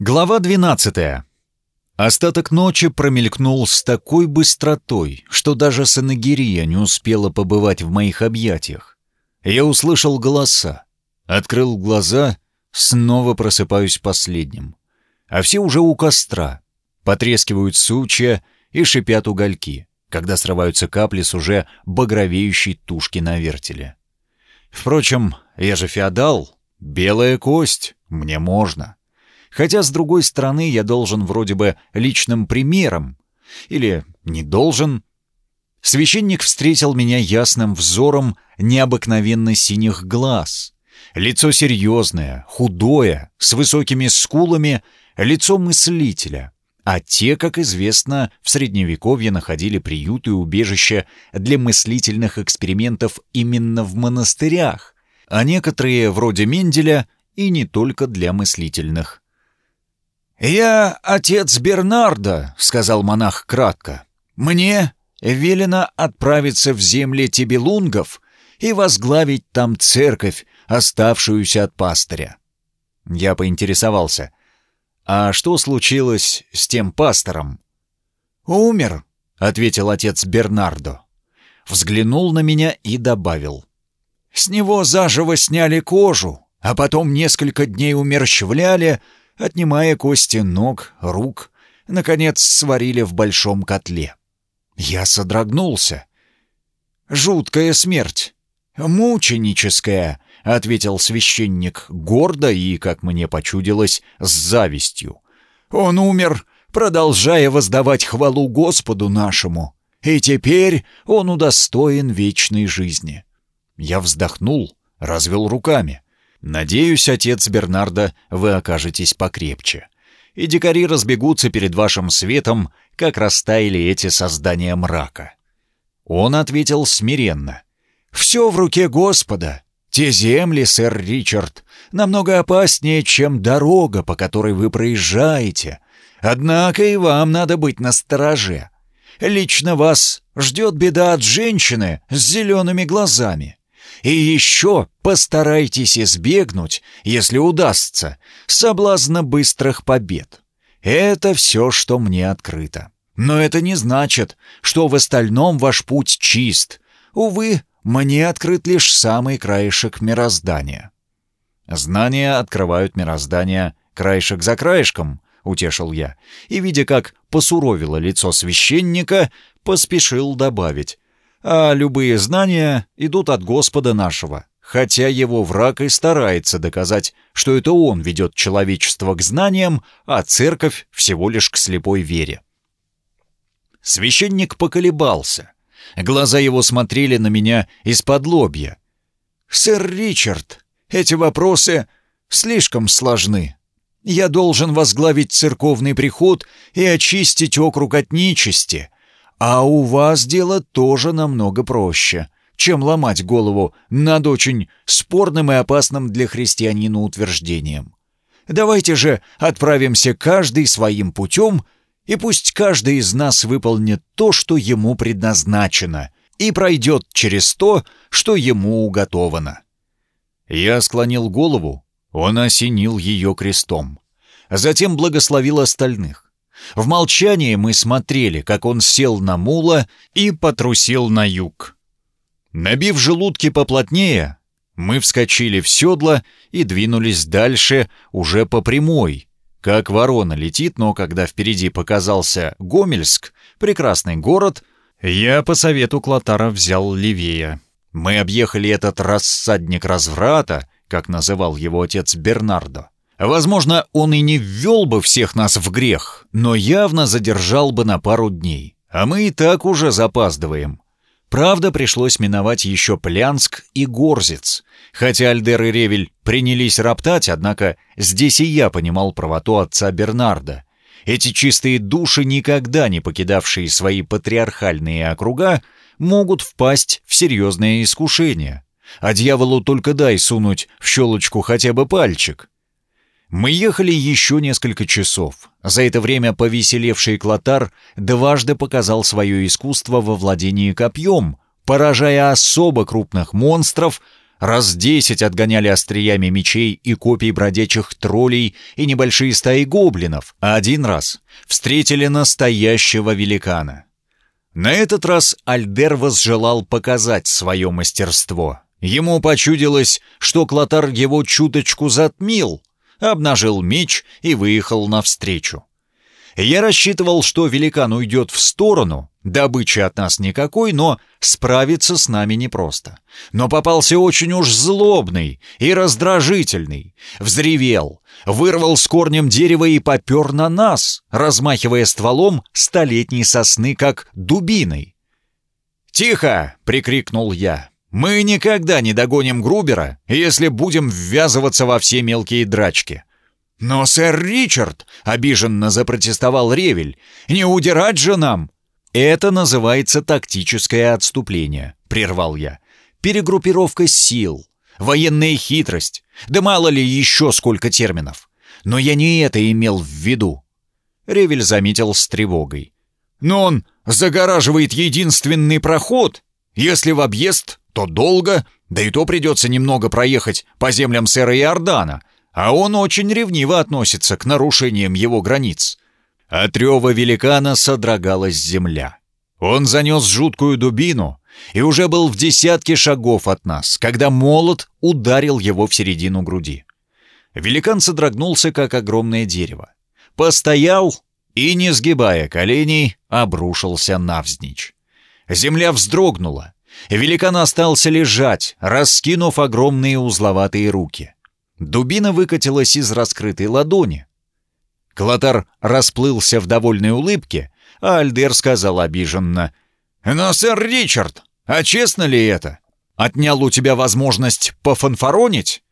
Глава 12. Остаток ночи промелькнул с такой быстротой, что даже Санагирия не успела побывать в моих объятиях. Я услышал голоса, открыл глаза, снова просыпаюсь последним. А все уже у костра, потрескивают сучья и шипят угольки, когда срываются капли с уже багровеющей тушки на вертеле. Впрочем, я же феодал, белая кость, мне можно. Хотя, с другой стороны, я должен вроде бы личным примером. Или не должен. Священник встретил меня ясным взором необыкновенно синих глаз. Лицо серьезное, худое, с высокими скулами, лицо мыслителя. А те, как известно, в Средневековье находили приют и убежище для мыслительных экспериментов именно в монастырях, а некоторые, вроде Менделя, и не только для мыслительных. «Я отец Бернарда», — сказал монах кратко. «Мне велено отправиться в земли Тибелунгов и возглавить там церковь, оставшуюся от пастыря». Я поинтересовался. «А что случилось с тем пастором?» «Умер», — ответил отец Бернардо. Взглянул на меня и добавил. «С него заживо сняли кожу, а потом несколько дней умерщвляли, отнимая кости ног, рук, наконец сварили в большом котле. Я содрогнулся. «Жуткая смерть! Мученическая!» — ответил священник гордо и, как мне почудилось, с завистью. «Он умер, продолжая воздавать хвалу Господу нашему, и теперь он удостоен вечной жизни». Я вздохнул, развел руками — Надеюсь, отец Бернарда, вы окажетесь покрепче. И дикари разбегутся перед вашим светом, как растаяли эти создания мрака. Он ответил смиренно. «Все в руке Господа. Те земли, сэр Ричард, намного опаснее, чем дорога, по которой вы проезжаете. Однако и вам надо быть настороже. Лично вас ждет беда от женщины с зелеными глазами. И еще постарайтесь избегнуть, если удастся, соблазна быстрых побед. Это все, что мне открыто. Но это не значит, что в остальном ваш путь чист. Увы, мне открыт лишь самый краешек мироздания. Знания открывают мироздание краешек за краешком, утешил я, и, видя, как посуровило лицо священника, поспешил добавить а любые знания идут от Господа нашего, хотя его враг и старается доказать, что это он ведет человечество к знаниям, а церковь всего лишь к слепой вере. Священник поколебался. Глаза его смотрели на меня из-под лобья. «Сэр Ричард, эти вопросы слишком сложны. Я должен возглавить церковный приход и очистить округ от нечисти, а у вас дело тоже намного проще, чем ломать голову над очень спорным и опасным для христианина утверждением. Давайте же отправимся каждый своим путем, и пусть каждый из нас выполнит то, что ему предназначено, и пройдет через то, что ему уготовано. Я склонил голову, он осенил ее крестом. Затем благословил остальных. В молчании мы смотрели, как он сел на мула и потрусил на юг. Набив желудки поплотнее, мы вскочили в седло и двинулись дальше уже по прямой. Как ворона летит, но когда впереди показался Гомельск, прекрасный город, я по совету Клотара взял левее. Мы объехали этот рассадник разврата, как называл его отец Бернардо. Возможно, он и не ввел бы всех нас в грех, но явно задержал бы на пару дней. А мы и так уже запаздываем. Правда, пришлось миновать еще Плянск и Горзец. Хотя Альдер и Ревель принялись роптать, однако здесь и я понимал правоту отца Бернарда. Эти чистые души, никогда не покидавшие свои патриархальные округа, могут впасть в серьезное искушение. А дьяволу только дай сунуть в щелочку хотя бы пальчик. Мы ехали еще несколько часов. За это время повеселевший Клотар дважды показал свое искусство во владении копьем, поражая особо крупных монстров, раз десять отгоняли остриями мечей и копий бродячих троллей и небольшие стаи гоблинов, а один раз встретили настоящего великана. На этот раз Альдер возжелал показать свое мастерство. Ему почудилось, что Клотар его чуточку затмил, обнажил меч и выехал навстречу. Я рассчитывал, что великан уйдет в сторону, добычи от нас никакой, но справиться с нами непросто. Но попался очень уж злобный и раздражительный. Взревел, вырвал с корнем дерева и попер на нас, размахивая стволом столетней сосны, как дубиной. «Тихо!» — прикрикнул я. «Мы никогда не догоним Грубера, если будем ввязываться во все мелкие драчки». «Но, сэр Ричард!» — обиженно запротестовал Ревель. «Не удирать же нам!» «Это называется тактическое отступление», — прервал я. «Перегруппировка сил, военная хитрость, да мало ли еще сколько терминов. Но я не это имел в виду». Ревель заметил с тревогой. «Но он загораживает единственный проход. Если в объезд, то долго, да и то придется немного проехать по землям сэра Иордана, а он очень ревниво относится к нарушениям его границ. От рева великана содрогалась земля. Он занес жуткую дубину и уже был в десятке шагов от нас, когда молот ударил его в середину груди. Великан содрогнулся, как огромное дерево. Постоял и, не сгибая коленей, обрушился навзничь. Земля вздрогнула. Великан остался лежать, раскинув огромные узловатые руки. Дубина выкатилась из раскрытой ладони. Клотар расплылся в довольной улыбке, а Альдер сказал обиженно. «Но, сэр Ричард, а честно ли это? Отнял у тебя возможность пофанфаронить?»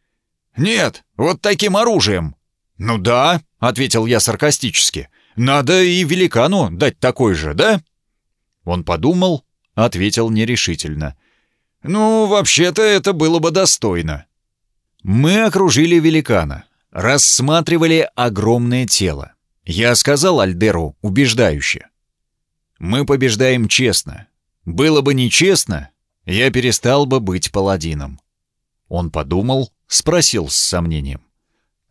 «Нет, вот таким оружием». «Ну да», — ответил я саркастически. «Надо и великану дать такой же, да?» Он подумал, ответил нерешительно. «Ну, вообще-то это было бы достойно». Мы окружили великана, рассматривали огромное тело. Я сказал Альдеру убеждающе. «Мы побеждаем честно. Было бы нечестно, я перестал бы быть паладином». Он подумал, спросил с сомнением.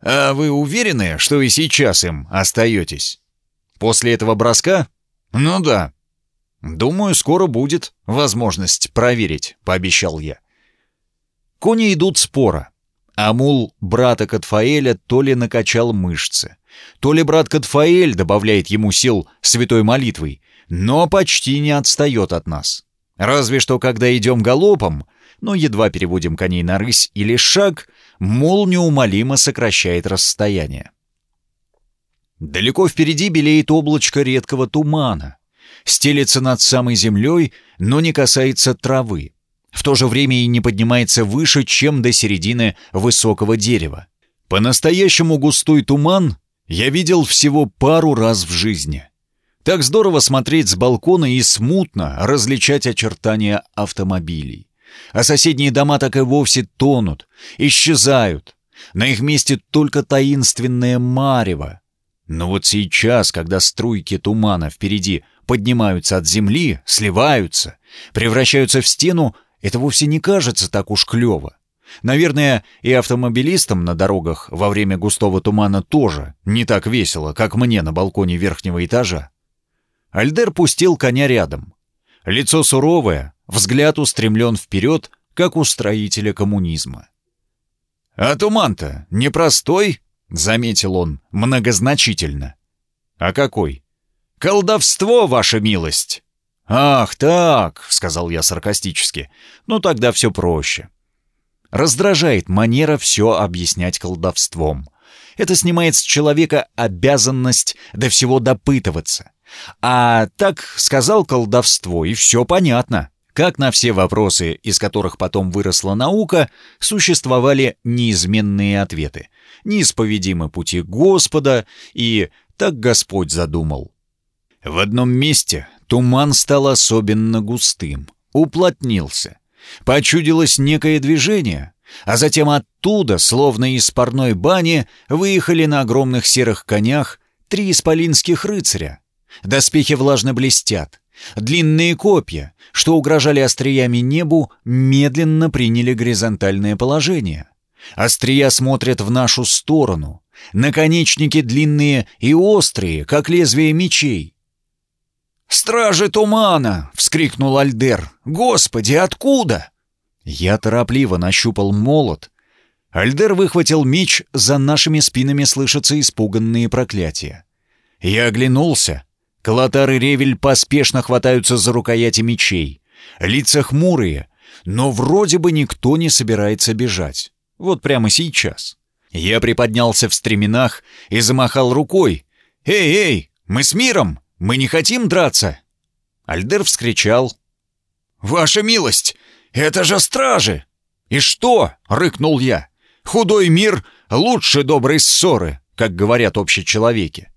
«А вы уверены, что и сейчас им остаетесь? После этого броска? Ну да. Думаю, скоро будет возможность проверить», — пообещал я. Кони идут спора. Амул брата Катфаэля то ли накачал мышцы, то ли брат Катфаэль добавляет ему сил святой молитвой, но почти не отстает от нас. Разве что когда идем галопом, но едва переводим коней на рысь или шаг, мул неумолимо сокращает расстояние. Далеко впереди белеет облачко редкого тумана. Стелется над самой землей, но не касается травы в то же время и не поднимается выше, чем до середины высокого дерева. По-настоящему густой туман я видел всего пару раз в жизни. Так здорово смотреть с балкона и смутно различать очертания автомобилей. А соседние дома так и вовсе тонут, исчезают. На их месте только таинственное марево. Но вот сейчас, когда струйки тумана впереди поднимаются от земли, сливаются, превращаются в стену, это вовсе не кажется так уж клёво. Наверное, и автомобилистам на дорогах во время густого тумана тоже не так весело, как мне на балконе верхнего этажа. Альдер пустил коня рядом. Лицо суровое, взгляд устремлен вперед, как у строителя коммунизма. «А туман-то непростой», — заметил он многозначительно. «А какой?» «Колдовство, ваша милость!» «Ах, так», — сказал я саркастически, — «ну тогда все проще». Раздражает манера все объяснять колдовством. Это снимает с человека обязанность до всего допытываться. А так сказал колдовство, и все понятно. Как на все вопросы, из которых потом выросла наука, существовали неизменные ответы. Неисповедимы пути Господа и «так Господь задумал». В одном месте Туман стал особенно густым, уплотнился. Почудилось некое движение, а затем оттуда, словно из парной бани, выехали на огромных серых конях три исполинских рыцаря. Доспехи влажно блестят, Длинные копья, что угрожали остриями небу, медленно приняли горизонтальное положение. Острия смотрят в нашу сторону. Наконечники длинные и острые, как лезвие мечей. «Стражи тумана!» — вскрикнул Альдер. «Господи, откуда?» Я торопливо нащупал молот. Альдер выхватил меч, за нашими спинами слышатся испуганные проклятия. Я оглянулся. Калатар и Ревель поспешно хватаются за рукояти мечей. Лица хмурые, но вроде бы никто не собирается бежать. Вот прямо сейчас. Я приподнялся в стременах и замахал рукой. «Эй, эй, мы с миром! Мы не хотим драться!» Альдер вскричал. «Ваша милость, это же стражи!» «И что?» — рыкнул я. «Худой мир лучше доброй ссоры, как говорят общечеловеки».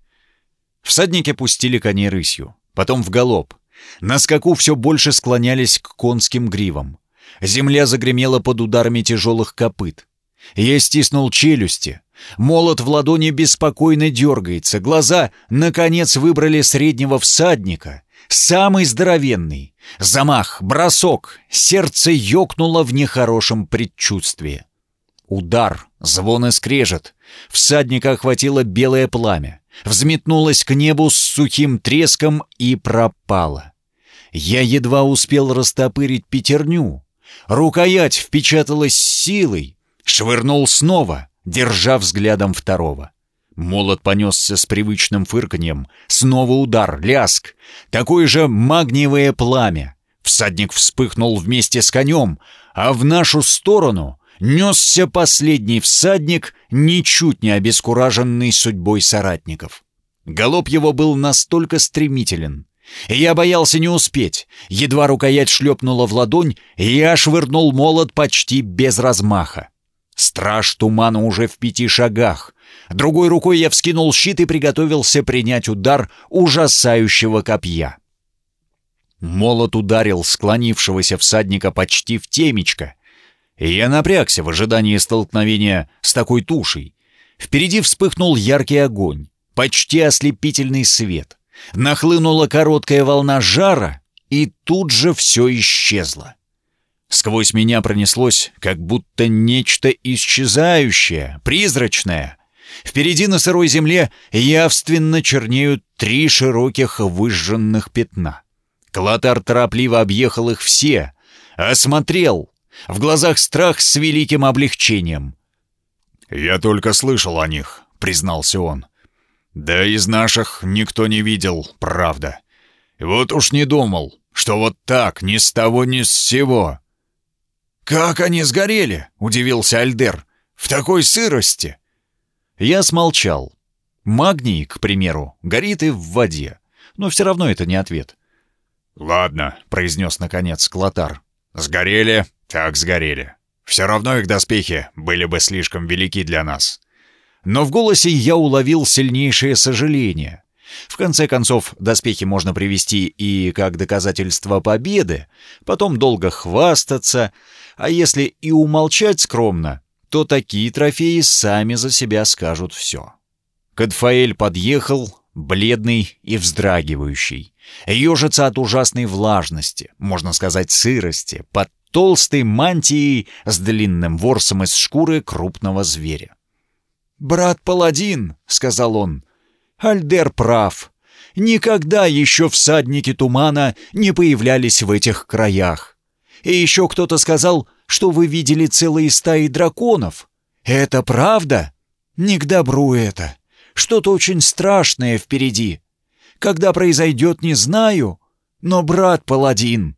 Всадники пустили коней рысью, потом в галоп. На скаку все больше склонялись к конским гривам. Земля загремела под ударами тяжелых копыт. Я стиснул челюсти. Молот в ладони беспокойно дергается. Глаза, наконец, выбрали среднего всадника. Самый здоровенный. Замах, бросок. Сердце ёкнуло в нехорошем предчувствии. Удар, звон и скрежет. Всадника охватило белое пламя. Взметнулось к небу с сухим треском и пропало. Я едва успел растопырить пятерню. Рукоять впечаталась силой, Швырнул снова, держа взглядом второго. Молот понесся с привычным фырканьем. Снова удар, ляск. Такое же магниевое пламя. Всадник вспыхнул вместе с конем, а в нашу сторону несся последний всадник, ничуть не обескураженный судьбой соратников. Голоб его был настолько стремителен. Я боялся не успеть. Едва рукоять шлепнула в ладонь, я швырнул молот почти без размаха. Страж тумана уже в пяти шагах. Другой рукой я вскинул щит и приготовился принять удар ужасающего копья. Молот ударил склонившегося всадника почти в темечко. Я напрягся в ожидании столкновения с такой тушей. Впереди вспыхнул яркий огонь, почти ослепительный свет. Нахлынула короткая волна жара, и тут же все исчезло. Сквозь меня пронеслось, как будто нечто исчезающее, призрачное. Впереди на сырой земле явственно чернеют три широких выжженных пятна. Клотар торопливо объехал их все, осмотрел. В глазах страх с великим облегчением. «Я только слышал о них», — признался он. «Да из наших никто не видел, правда. Вот уж не думал, что вот так, ни с того, ни с сего. «Как они сгорели?» — удивился Альдер. «В такой сырости!» Я смолчал. Магний, к примеру, горит и в воде. Но все равно это не ответ. «Ладно», — произнес наконец Клотар. «Сгорели, так сгорели. Все равно их доспехи были бы слишком велики для нас». Но в голосе я уловил сильнейшее сожаление. В конце концов, доспехи можно привести и как доказательство победы, потом долго хвастаться, а если и умолчать скромно, то такие трофеи сами за себя скажут все. Кадфаэль подъехал, бледный и вздрагивающий. Ежится от ужасной влажности, можно сказать сырости, под толстой мантией с длинным ворсом из шкуры крупного зверя. «Брат Паладин», — сказал он, — «Альдер прав. Никогда еще всадники тумана не появлялись в этих краях. И еще кто-то сказал, что вы видели целые стаи драконов. Это правда? Не к добру это. Что-то очень страшное впереди. Когда произойдет, не знаю, но брат паладин».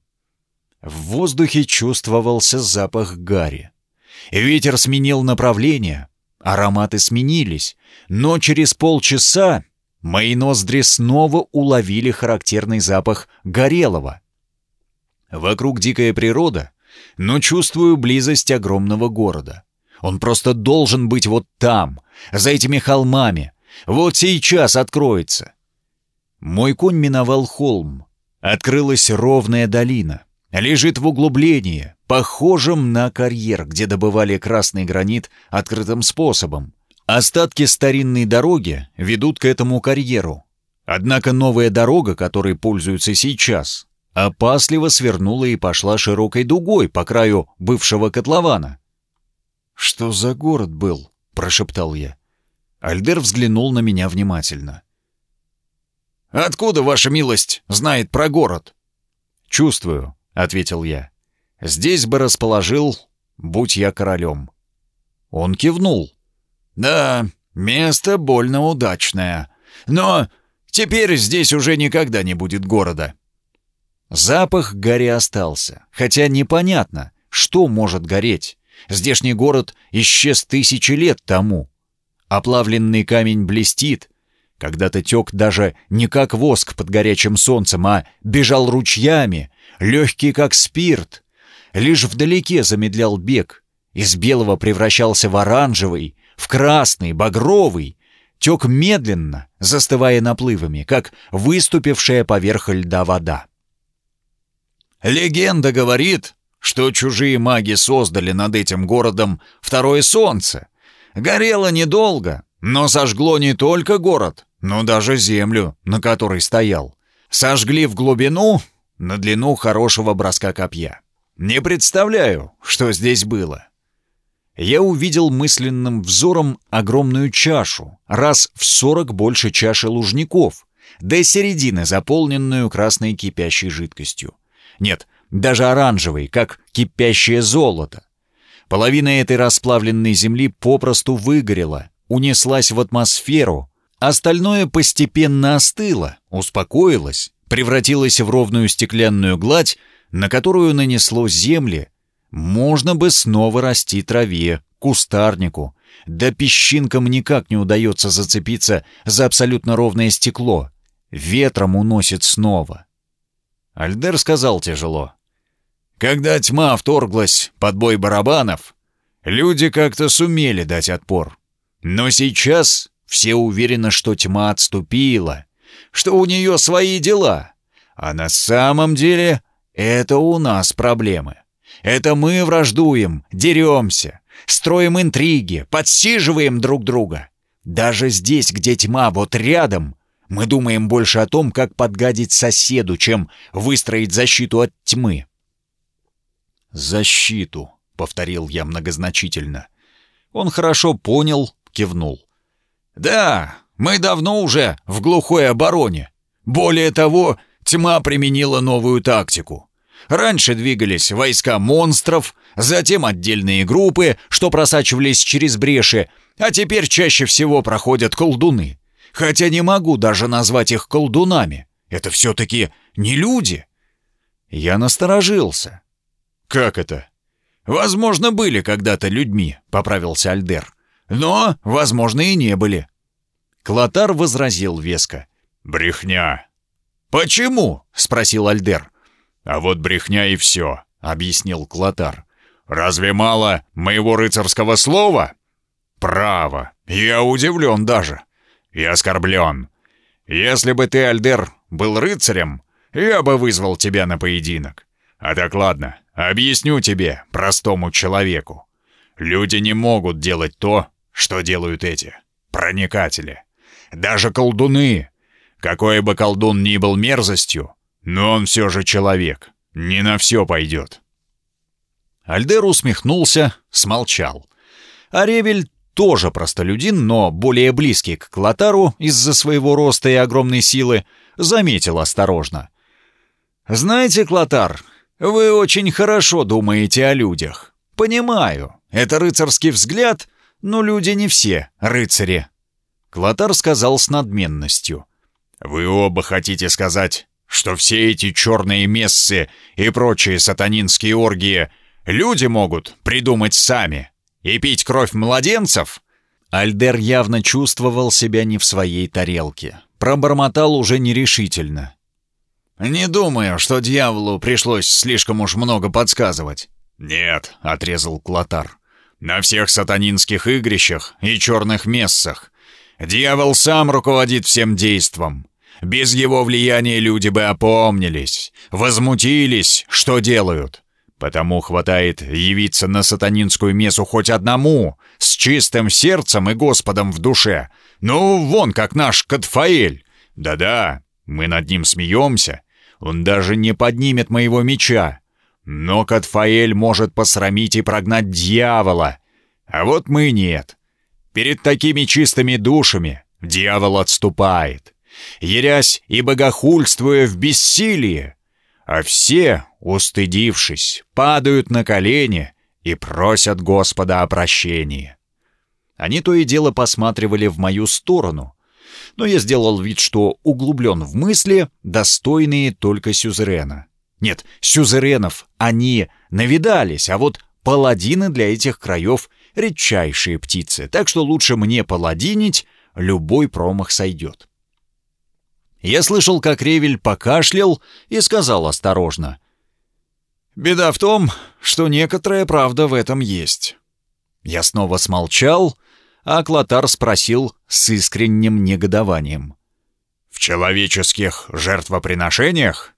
В воздухе чувствовался запах гари. Ветер сменил направление, ароматы сменились, но через полчаса мои ноздри снова уловили характерный запах горелого. Вокруг дикая природа, но чувствую близость огромного города. Он просто должен быть вот там, за этими холмами. Вот сейчас откроется. Мой конь миновал холм. Открылась ровная долина. Лежит в углублении, похожем на карьер, где добывали красный гранит открытым способом. Остатки старинной дороги ведут к этому карьеру. Однако новая дорога, которой пользуются сейчас, опасливо свернула и пошла широкой дугой по краю бывшего котлована. «Что за город был?» — прошептал я. Альдер взглянул на меня внимательно. «Откуда, ваша милость, знает про город?» «Чувствую», — ответил я. «Здесь бы расположил, будь я королем». Он кивнул. «Да, место больно удачное. Но теперь здесь уже никогда не будет города». Запах гари остался, хотя непонятно, что может гореть. Здешний город исчез тысячи лет тому. Оплавленный камень блестит. Когда-то тек даже не как воск под горячим солнцем, а бежал ручьями, легкий как спирт. Лишь вдалеке замедлял бег. Из белого превращался в оранжевый, в красный, багровый. Тек медленно, застывая наплывами, как выступившая поверх льда вода. «Легенда говорит, что чужие маги создали над этим городом второе солнце. Горело недолго, но сожгло не только город, но даже землю, на которой стоял. Сожгли в глубину, на длину хорошего броска копья. Не представляю, что здесь было. Я увидел мысленным взором огромную чашу, раз в сорок больше чаши лужников, до середины заполненную красной кипящей жидкостью. Нет, даже оранжевый, как кипящее золото. Половина этой расплавленной земли попросту выгорела, унеслась в атмосферу, остальное постепенно остыло, успокоилось, превратилось в ровную стеклянную гладь, на которую нанесло земли. Можно бы снова расти траве, кустарнику, да песчинкам никак не удается зацепиться за абсолютно ровное стекло. Ветром уносит снова. Альдер сказал тяжело. Когда тьма вторглась под бой барабанов, люди как-то сумели дать отпор. Но сейчас все уверены, что тьма отступила, что у нее свои дела. А на самом деле это у нас проблемы. Это мы враждуем, деремся, строим интриги, подсиживаем друг друга. Даже здесь, где тьма вот рядом, мы думаем больше о том, как подгадить соседу, чем выстроить защиту от тьмы. «Защиту», — повторил я многозначительно. Он хорошо понял, кивнул. «Да, мы давно уже в глухой обороне. Более того, тьма применила новую тактику. Раньше двигались войска монстров, затем отдельные группы, что просачивались через бреши, а теперь чаще всего проходят колдуны. Хотя не могу даже назвать их колдунами. Это все-таки не люди». Я насторожился. «Как это?» «Возможно, были когда-то людьми», — поправился Альдер. «Но, возможно, и не были». Клотар возразил веско. «Брехня». «Почему?» — спросил Альдер. «А вот брехня и все», — объяснил Клотар. «Разве мало моего рыцарского слова?» «Право. Я удивлен даже. И оскорблен. Если бы ты, Альдер, был рыцарем, я бы вызвал тебя на поединок. А так ладно, Объясню тебе, простому человеку. Люди не могут делать то, что делают эти. Проникатели. Даже колдуны. Какой бы колдун ни был мерзостью, но он все же человек. Не на все пойдет. Альдер усмехнулся, смолчал. А Ревель тоже простолюдин, но более близкий к Клотару из-за своего роста и огромной силы, заметил осторожно. «Знаете, Клотар, вы очень хорошо думаете о людях. Понимаю, это рыцарский взгляд, но люди не все рыцари. Клотар сказал с надменностью. Вы оба хотите сказать, что все эти черные мессы и прочие сатанинские оргии люди могут придумать сами и пить кровь младенцев? Альдер явно чувствовал себя не в своей тарелке. Пробормотал уже нерешительно. «Не думаю, что дьяволу пришлось слишком уж много подсказывать». «Нет», — отрезал Клотар. «На всех сатанинских игрищах и черных мессах дьявол сам руководит всем действом. Без его влияния люди бы опомнились, возмутились, что делают. Потому хватает явиться на сатанинскую мессу хоть одному, с чистым сердцем и Господом в душе. Ну, вон как наш Катфаэль, Да-да, мы над ним смеемся. Он даже не поднимет моего меча. Но Катфаэль может посрамить и прогнать дьявола. А вот мы нет. Перед такими чистыми душами дьявол отступает, ерясь и богохульствуя в бессилии. А все, устыдившись, падают на колени и просят Господа о прощении. Они то и дело посматривали в мою сторону, но я сделал вид, что углублен в мысли, достойные только сюзерена. Нет, сюзеренов они навидались, а вот паладины для этих краев — редчайшие птицы, так что лучше мне паладинить, любой промах сойдет. Я слышал, как Ревель покашлял и сказал осторожно. «Беда в том, что некоторая правда в этом есть». Я снова смолчал, а Клотар спросил с искренним негодованием. «В человеческих жертвоприношениях?»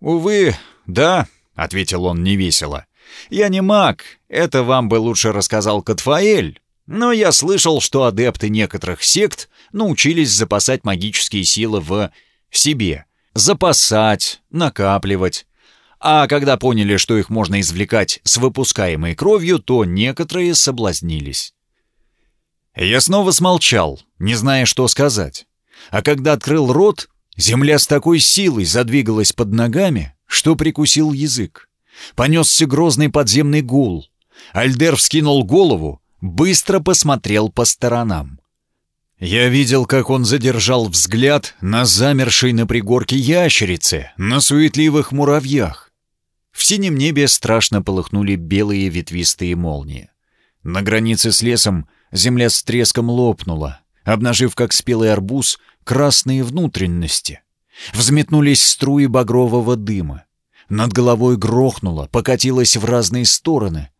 «Увы, да», — ответил он невесело. «Я не маг, это вам бы лучше рассказал Катфаэль, но я слышал, что адепты некоторых сект научились запасать магические силы в себе. Запасать, накапливать. А когда поняли, что их можно извлекать с выпускаемой кровью, то некоторые соблазнились. Я снова смолчал, не зная, что сказать. А когда открыл рот, земля с такой силой задвигалась под ногами, что прикусил язык. Понесся грозный подземный гул. Альдер вскинул голову, быстро посмотрел по сторонам. Я видел, как он задержал взгляд на замершей на пригорке ящерице, на суетливых муравьях. В синем небе страшно полыхнули белые ветвистые молнии. На границе с лесом земля с треском лопнула, обнажив, как спелый арбуз, красные внутренности. Взметнулись струи багрового дыма. Над головой грохнуло, покатилось в разные стороны.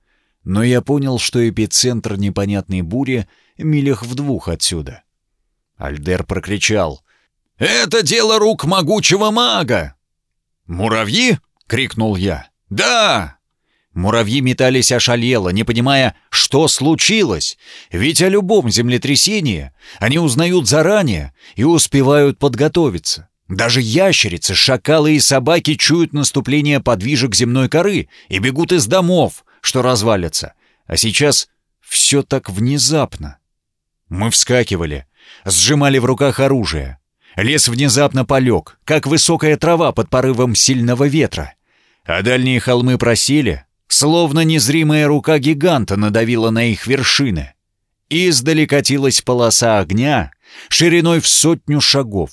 Но я понял, что эпицентр непонятной бури милях в двух отсюда. Альдер прокричал. «Это дело рук могучего мага!» «Муравьи?» — крикнул я. «Да!» Муравьи метались ошалело, не понимая, что случилось. Ведь о любом землетрясении они узнают заранее и успевают подготовиться. Даже ящерицы, шакалы и собаки чуют наступление подвижек земной коры и бегут из домов, что развалятся. А сейчас все так внезапно. Мы вскакивали, сжимали в руках оружие. Лес внезапно полег, как высокая трава под порывом сильного ветра. А дальние холмы просели, словно незримая рука гиганта надавила на их вершины. Издали катилась полоса огня шириной в сотню шагов.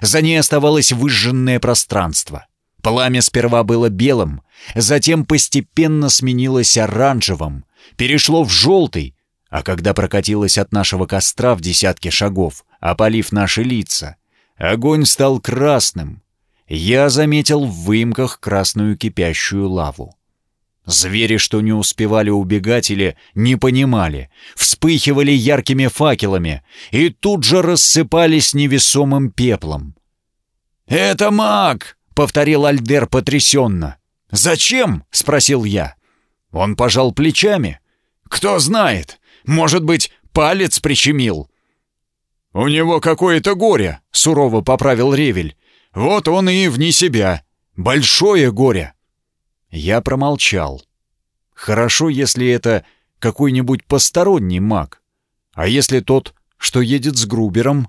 За ней оставалось выжженное пространство. Пламя сперва было белым, затем постепенно сменилось оранжевым, перешло в желтый, а когда прокатилось от нашего костра в десятки шагов, опалив наши лица, огонь стал красным. Я заметил в выемках красную кипящую лаву. Звери, что не успевали убегать или не понимали, вспыхивали яркими факелами и тут же рассыпались невесомым пеплом. «Это маг!» — повторил Альдер потрясенно. «Зачем?» — спросил я. Он пожал плечами. «Кто знает, может быть, палец прищемил». «У него какое-то горе», — сурово поправил Ревель. «Вот он и вне себя. Большое горе». Я промолчал. Хорошо, если это какой-нибудь посторонний маг. А если тот, что едет с Грубером?